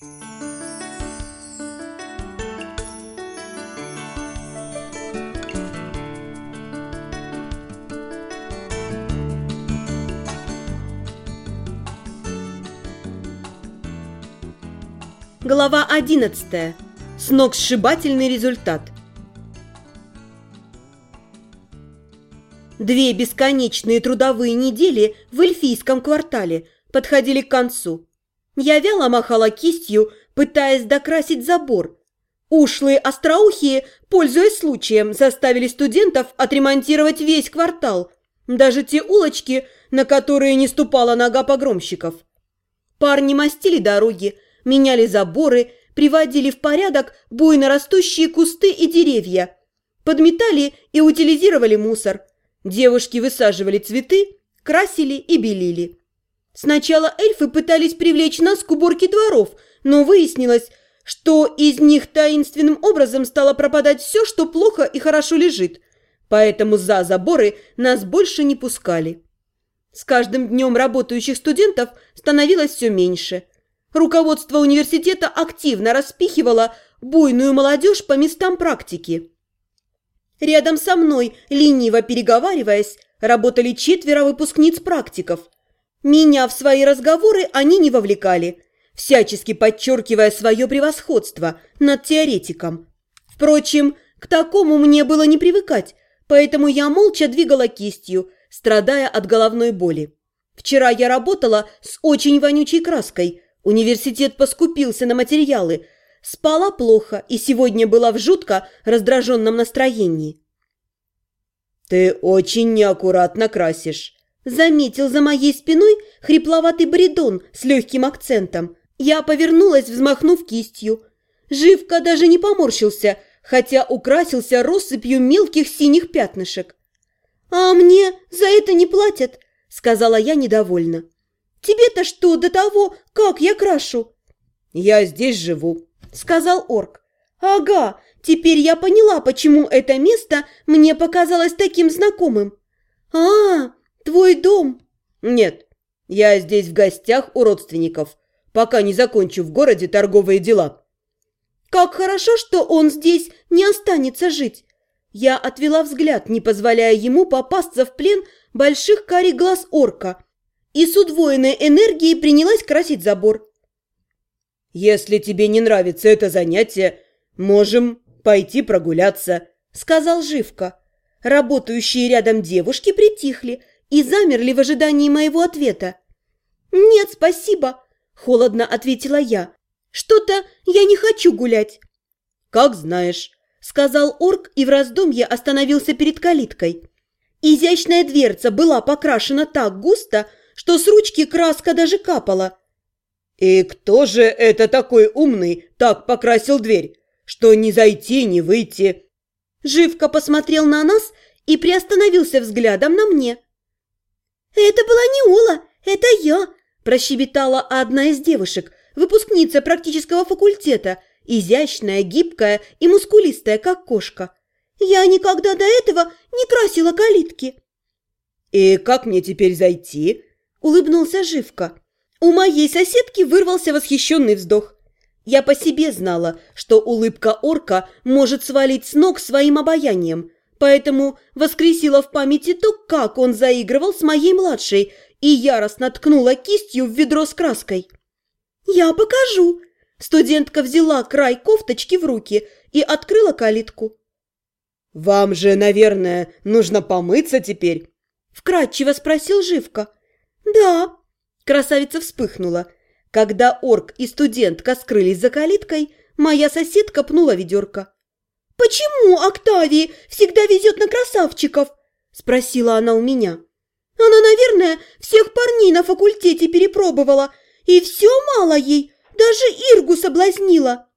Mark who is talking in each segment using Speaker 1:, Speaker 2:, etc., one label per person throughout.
Speaker 1: Глава 11. Сногсшибательный результат. Две бесконечные трудовые недели в эльфийском квартале подходили к концу. Я вяло махала кистью, пытаясь докрасить забор. Ушлые остроухие, пользуясь случаем, заставили студентов отремонтировать весь квартал, даже те улочки, на которые не ступала нога погромщиков. Парни мастили дороги, меняли заборы, приводили в порядок буйно растущие кусты и деревья, подметали и утилизировали мусор. Девушки высаживали цветы, красили и белили. Сначала эльфы пытались привлечь нас к уборке дворов, но выяснилось, что из них таинственным образом стало пропадать все, что плохо и хорошо лежит, поэтому за заборы нас больше не пускали. С каждым днем работающих студентов становилось все меньше – Руководство университета активно распихивало буйную молодежь по местам практики. Рядом со мной, лениво переговариваясь, работали четверо выпускниц-практиков. Меня в свои разговоры они не вовлекали, всячески подчеркивая свое превосходство над теоретиком. Впрочем, к такому мне было не привыкать, поэтому я молча двигала кистью, страдая от головной боли. Вчера я работала с очень вонючей краской – Университет поскупился на материалы. Спала плохо и сегодня была в жутко раздраженном настроении.
Speaker 2: «Ты очень неаккуратно красишь», –
Speaker 1: заметил за моей спиной хрипловатый баритон с легким акцентом. Я повернулась, взмахнув кистью. Живка даже не поморщился, хотя украсился россыпью мелких синих пятнышек. «А мне за это не платят», – сказала я недовольно. Тебе-то что до того, как я крашу?»
Speaker 2: «Я здесь живу», —
Speaker 1: сказал орк. «Ага, теперь я поняла, почему это место мне показалось таким знакомым. А, твой дом?»
Speaker 2: «Нет, я здесь в гостях у родственников, пока не закончу в городе торговые дела».
Speaker 1: «Как хорошо, что он здесь не останется жить!» Я отвела взгляд, не позволяя ему попасться в плен больших карий глаз орка – и с удвоенной энергией принялась красить забор.
Speaker 2: «Если тебе не нравится это занятие, можем пойти прогуляться», — сказал Живка.
Speaker 1: Работающие рядом девушки притихли и замерли в ожидании моего ответа. «Нет, спасибо», — холодно ответила я. «Что-то я не хочу гулять».
Speaker 2: «Как знаешь», —
Speaker 1: сказал орк и в раздумье остановился перед калиткой. Изящная дверца была покрашена так густо, что с ручки краска даже капала.
Speaker 2: «И кто же это такой умный так покрасил дверь, что ни зайти, ни выйти?»
Speaker 1: Живко посмотрел на нас и приостановился взглядом на мне. «Это была не Ола, это я!» – прощебетала одна из девушек, выпускница практического факультета, изящная, гибкая и мускулистая, как кошка. «Я никогда до этого не красила калитки».
Speaker 2: «И как мне теперь зайти?»
Speaker 1: улыбнулся Живка. У моей соседки вырвался восхищенный вздох. Я по себе знала, что улыбка орка может свалить с ног своим обаянием, поэтому воскресила в памяти то, как он заигрывал с моей младшей, и яростно ткнула кистью в ведро с краской. «Я покажу!» Студентка взяла край кофточки в руки и открыла калитку.
Speaker 2: «Вам же, наверное, нужно помыться теперь?»
Speaker 1: Вкратчиво спросил Живка. «Да!» Красавица вспыхнула. Когда орк и студентка скрылись за калиткой, моя соседка пнула ведерко. «Почему Октавии всегда везет на красавчиков?» Спросила она у меня. «Она, наверное, всех парней на факультете перепробовала, и все мало ей, даже Иргу соблазнила».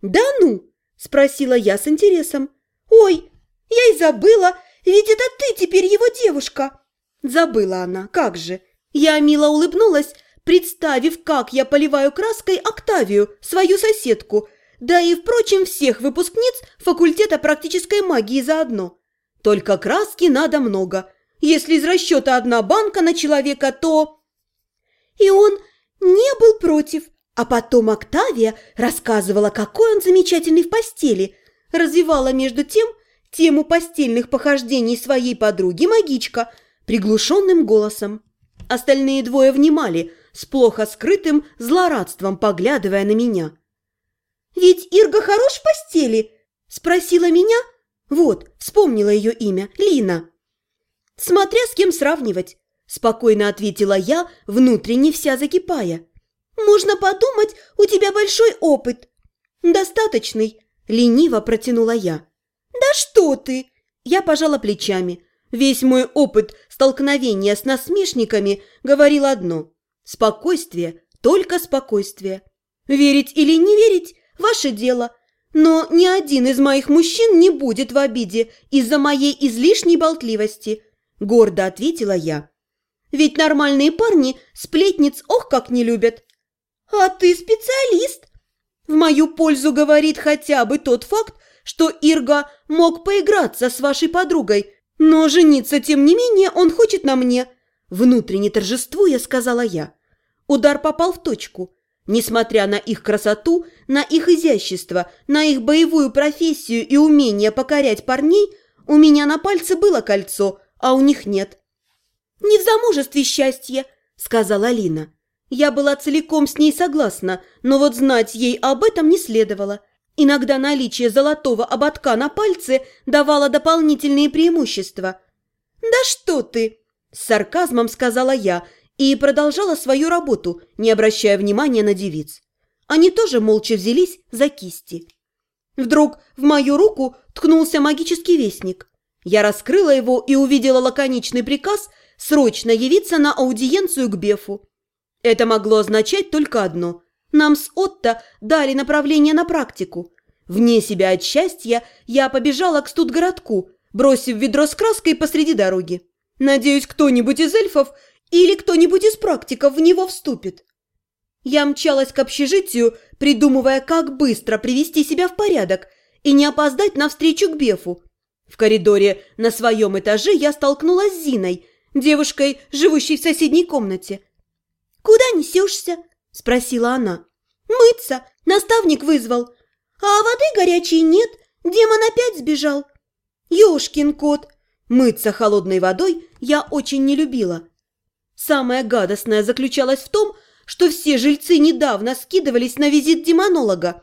Speaker 1: «Да ну?» – спросила я с интересом. «Ой, я и забыла, ведь это ты теперь его девушка!» Забыла она, как же. Я мило улыбнулась, представив, как я поливаю краской Октавию, свою соседку, да и, впрочем, всех выпускниц факультета практической магии заодно. Только краски надо много. Если из расчета одна банка на человека, то... И он не был против, А потом Октавия рассказывала, какой он замечательный в постели, развивала между тем тему постельных похождений своей подруги магичка приглушенным голосом. Остальные двое внимали, с плохо скрытым злорадством поглядывая на меня. «Ведь Ирга хорош в постели?» – спросила меня. Вот, вспомнила ее имя – Лина. «Смотря с кем сравнивать», – спокойно ответила я, внутренне вся закипая. «Можно подумать, у тебя большой опыт». «Достаточный», – лениво протянула я. «Да что ты!» Я пожала плечами. Весь мой опыт столкновения с насмешниками говорил одно – спокойствие, только спокойствие. Верить или не верить – ваше дело. Но ни один из моих мужчин не будет в обиде из-за моей излишней болтливости, гордо ответила я. Ведь нормальные парни сплетниц ох как не любят. А ты специалист. В мою пользу говорит хотя бы тот факт, что Ирга мог поиграться с вашей подругой, но жениться, тем не менее, он хочет на мне. Внутренне торжествуя, сказала я. Удар попал в точку. Несмотря на их красоту, на их изящество, на их боевую профессию и умение покорять парней, у меня на пальце было кольцо, а у них нет. «Не в замужестве счастье», — сказала Алина. Я была целиком с ней согласна, но вот знать ей об этом не следовало. Иногда наличие золотого ободка на пальце давало дополнительные преимущества. «Да что ты!» – с сарказмом сказала я и продолжала свою работу, не обращая внимания на девиц. Они тоже молча взялись за кисти. Вдруг в мою руку ткнулся магический вестник. Я раскрыла его и увидела лаконичный приказ срочно явиться на аудиенцию к Бефу. Это могло означать только одно – нам с Отто дали направление на практику. Вне себя от счастья я побежала к студгородку, бросив ведро с краской посреди дороги. Надеюсь, кто-нибудь из эльфов или кто-нибудь из практиков в него вступит. Я мчалась к общежитию, придумывая, как быстро привести себя в порядок и не опоздать на встречу к Бефу. В коридоре на своем этаже я столкнулась с Зиной, девушкой, живущей в соседней комнате. «Куда несешься?» – спросила она. «Мыться! Наставник вызвал. А воды горячей нет, демон опять сбежал». «Ешкин кот!» Мыться холодной водой я очень не любила. Самое гадостное заключалось в том, что все жильцы недавно скидывались на визит демонолога,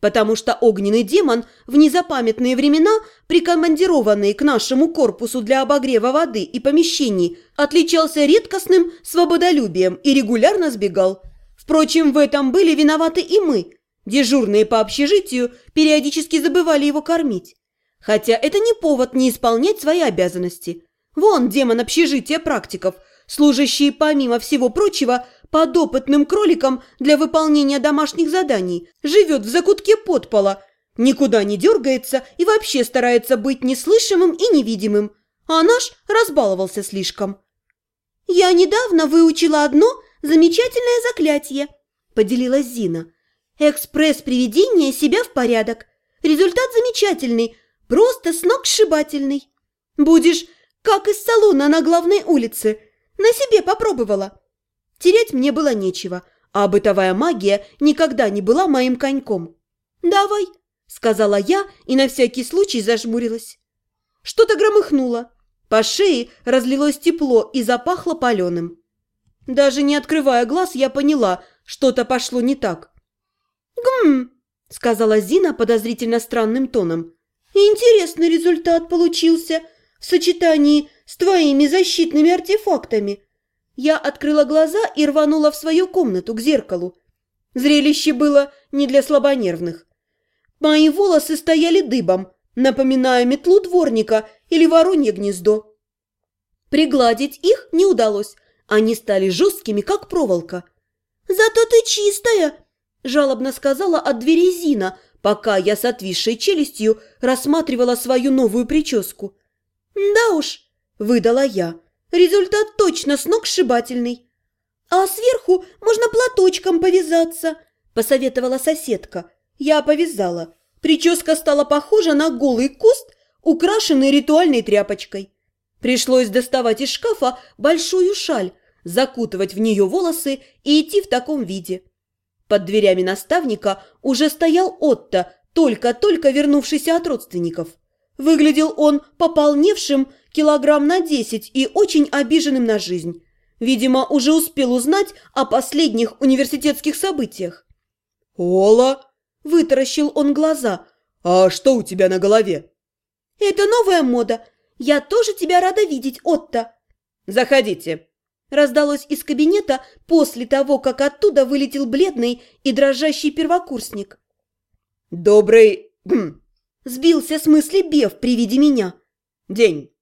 Speaker 1: потому что огненный демон в незапамятные времена, прикомандированный к нашему корпусу для обогрева воды и помещений, отличался редкостным свободолюбием и регулярно сбегал – Впрочем, в этом были виноваты и мы. Дежурные по общежитию периодически забывали его кормить. Хотя это не повод не исполнять свои обязанности. Вон демон общежития практиков, служащий, помимо всего прочего, подопытным кроликом для выполнения домашних заданий, живет в закутке подпола, никуда не дергается и вообще старается быть неслышимым и невидимым. А наш разбаловался слишком. «Я недавно выучила одно замечательное заклятие», – поделилась Зина. «Экспресс приведения себя в порядок. Результат замечательный, просто сногсшибательный. Будешь как из салона на главной улице. На себе попробовала». Терять мне было нечего, а бытовая магия никогда не была моим коньком. «Давай», – сказала я и на всякий случай зажмурилась. Что-то громыхнуло. По шее разлилось тепло и запахло паленым. Даже не открывая глаз, я поняла, что-то пошло не так. «Гм!» – сказала Зина подозрительно странным тоном. «Интересный результат получился в сочетании с твоими защитными артефактами». Я открыла глаза и рванула в свою комнату к зеркалу. Зрелище было не для слабонервных. Мои волосы стояли дыбом, напоминая метлу дворника или воронье гнездо. Пригладить их не удалось, они стали жесткими, как проволока. «Зато ты чистая!» – жалобно сказала от двери Зина, пока я с отвисшей челюстью рассматривала свою новую прическу. «Да уж», – выдала я, – «результат точно сногсшибательный». «А сверху можно платочком повязаться», – посоветовала соседка. Я повязала. Прическа стала похожа на голый куст, украшенный ритуальной тряпочкой. Пришлось доставать из шкафа большую шаль, закутывать в нее волосы и идти в таком виде. под дверями наставника уже стоял Отто, только-только вернувшийся от родственников. Выглядел он пополневшим килограмм на десять и очень обиженным на жизнь. Видимо, уже успел узнать о последних университетских событиях.
Speaker 2: «Ола!»
Speaker 1: – вытаращил он глаза.
Speaker 2: «А что у тебя на голове?»
Speaker 1: «Это новая мода. Я тоже тебя рада видеть, Отто».
Speaker 2: «Заходите», –
Speaker 1: раздалось из кабинета после того, как оттуда вылетел бледный и дрожащий первокурсник.
Speaker 2: «Добрый...»
Speaker 1: Сбился с мысли Бев при виде меня.
Speaker 2: «День.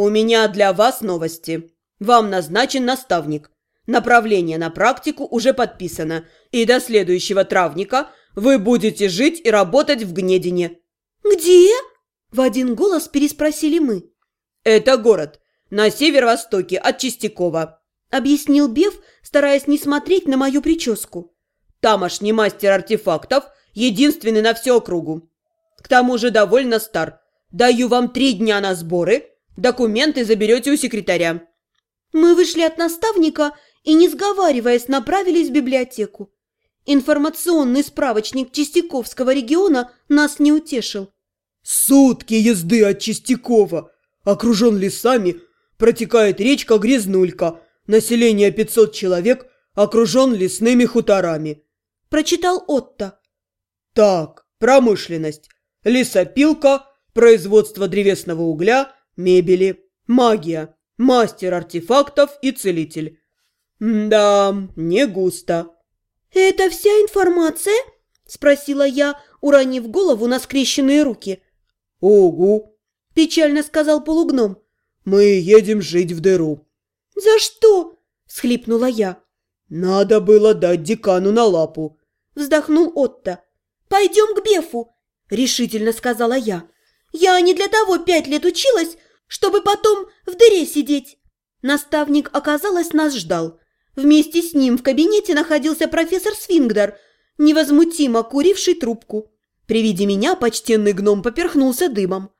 Speaker 2: У меня для вас новости. Вам назначен наставник. Направление на практику уже подписано, и до следующего травника вы будете жить и работать в Гнедине».
Speaker 1: «Где?» – в один голос переспросили мы.
Speaker 2: «Это город, на северо-востоке от Чистякова», –
Speaker 1: объяснил Бев, стараясь не смотреть на мою прическу.
Speaker 2: «Тамошний мастер артефактов – единственный на всю округу. К тому же довольно стар. Даю вам три дня на сборы. Документы заберете у секретаря».
Speaker 1: Мы вышли от наставника и, не сговариваясь, направились в библиотеку. Информационный справочник Чистяковского региона нас не утешил.
Speaker 2: «Сутки езды от Чистякова. Окружен лесами, протекает речка Грязнулька. Население 500 человек, окружен лесными хуторами».
Speaker 1: Прочитал Отто.
Speaker 2: «Так, промышленность. Лесопилка, производство древесного угля, мебели, магия, мастер артефактов и целитель. Да, не густо.
Speaker 1: «Это вся информация?» – спросила я, уронив голову на скрещенные руки.
Speaker 2: «Угу», –
Speaker 1: печально сказал полугном.
Speaker 2: «Мы едем жить в дыру».
Speaker 1: «За что?» – всхлипнула я.
Speaker 2: «Надо было дать декану на лапу», –
Speaker 1: вздохнул Отто. «Пойдем к Бефу», – решительно сказала я. «Я не для того пять лет училась, чтобы потом в дыре сидеть». Наставник, оказалось, нас ждал. Вместе с ним в кабинете находился профессор Свингдар, невозмутимо куривший трубку. При виде меня почтенный гном поперхнулся дымом.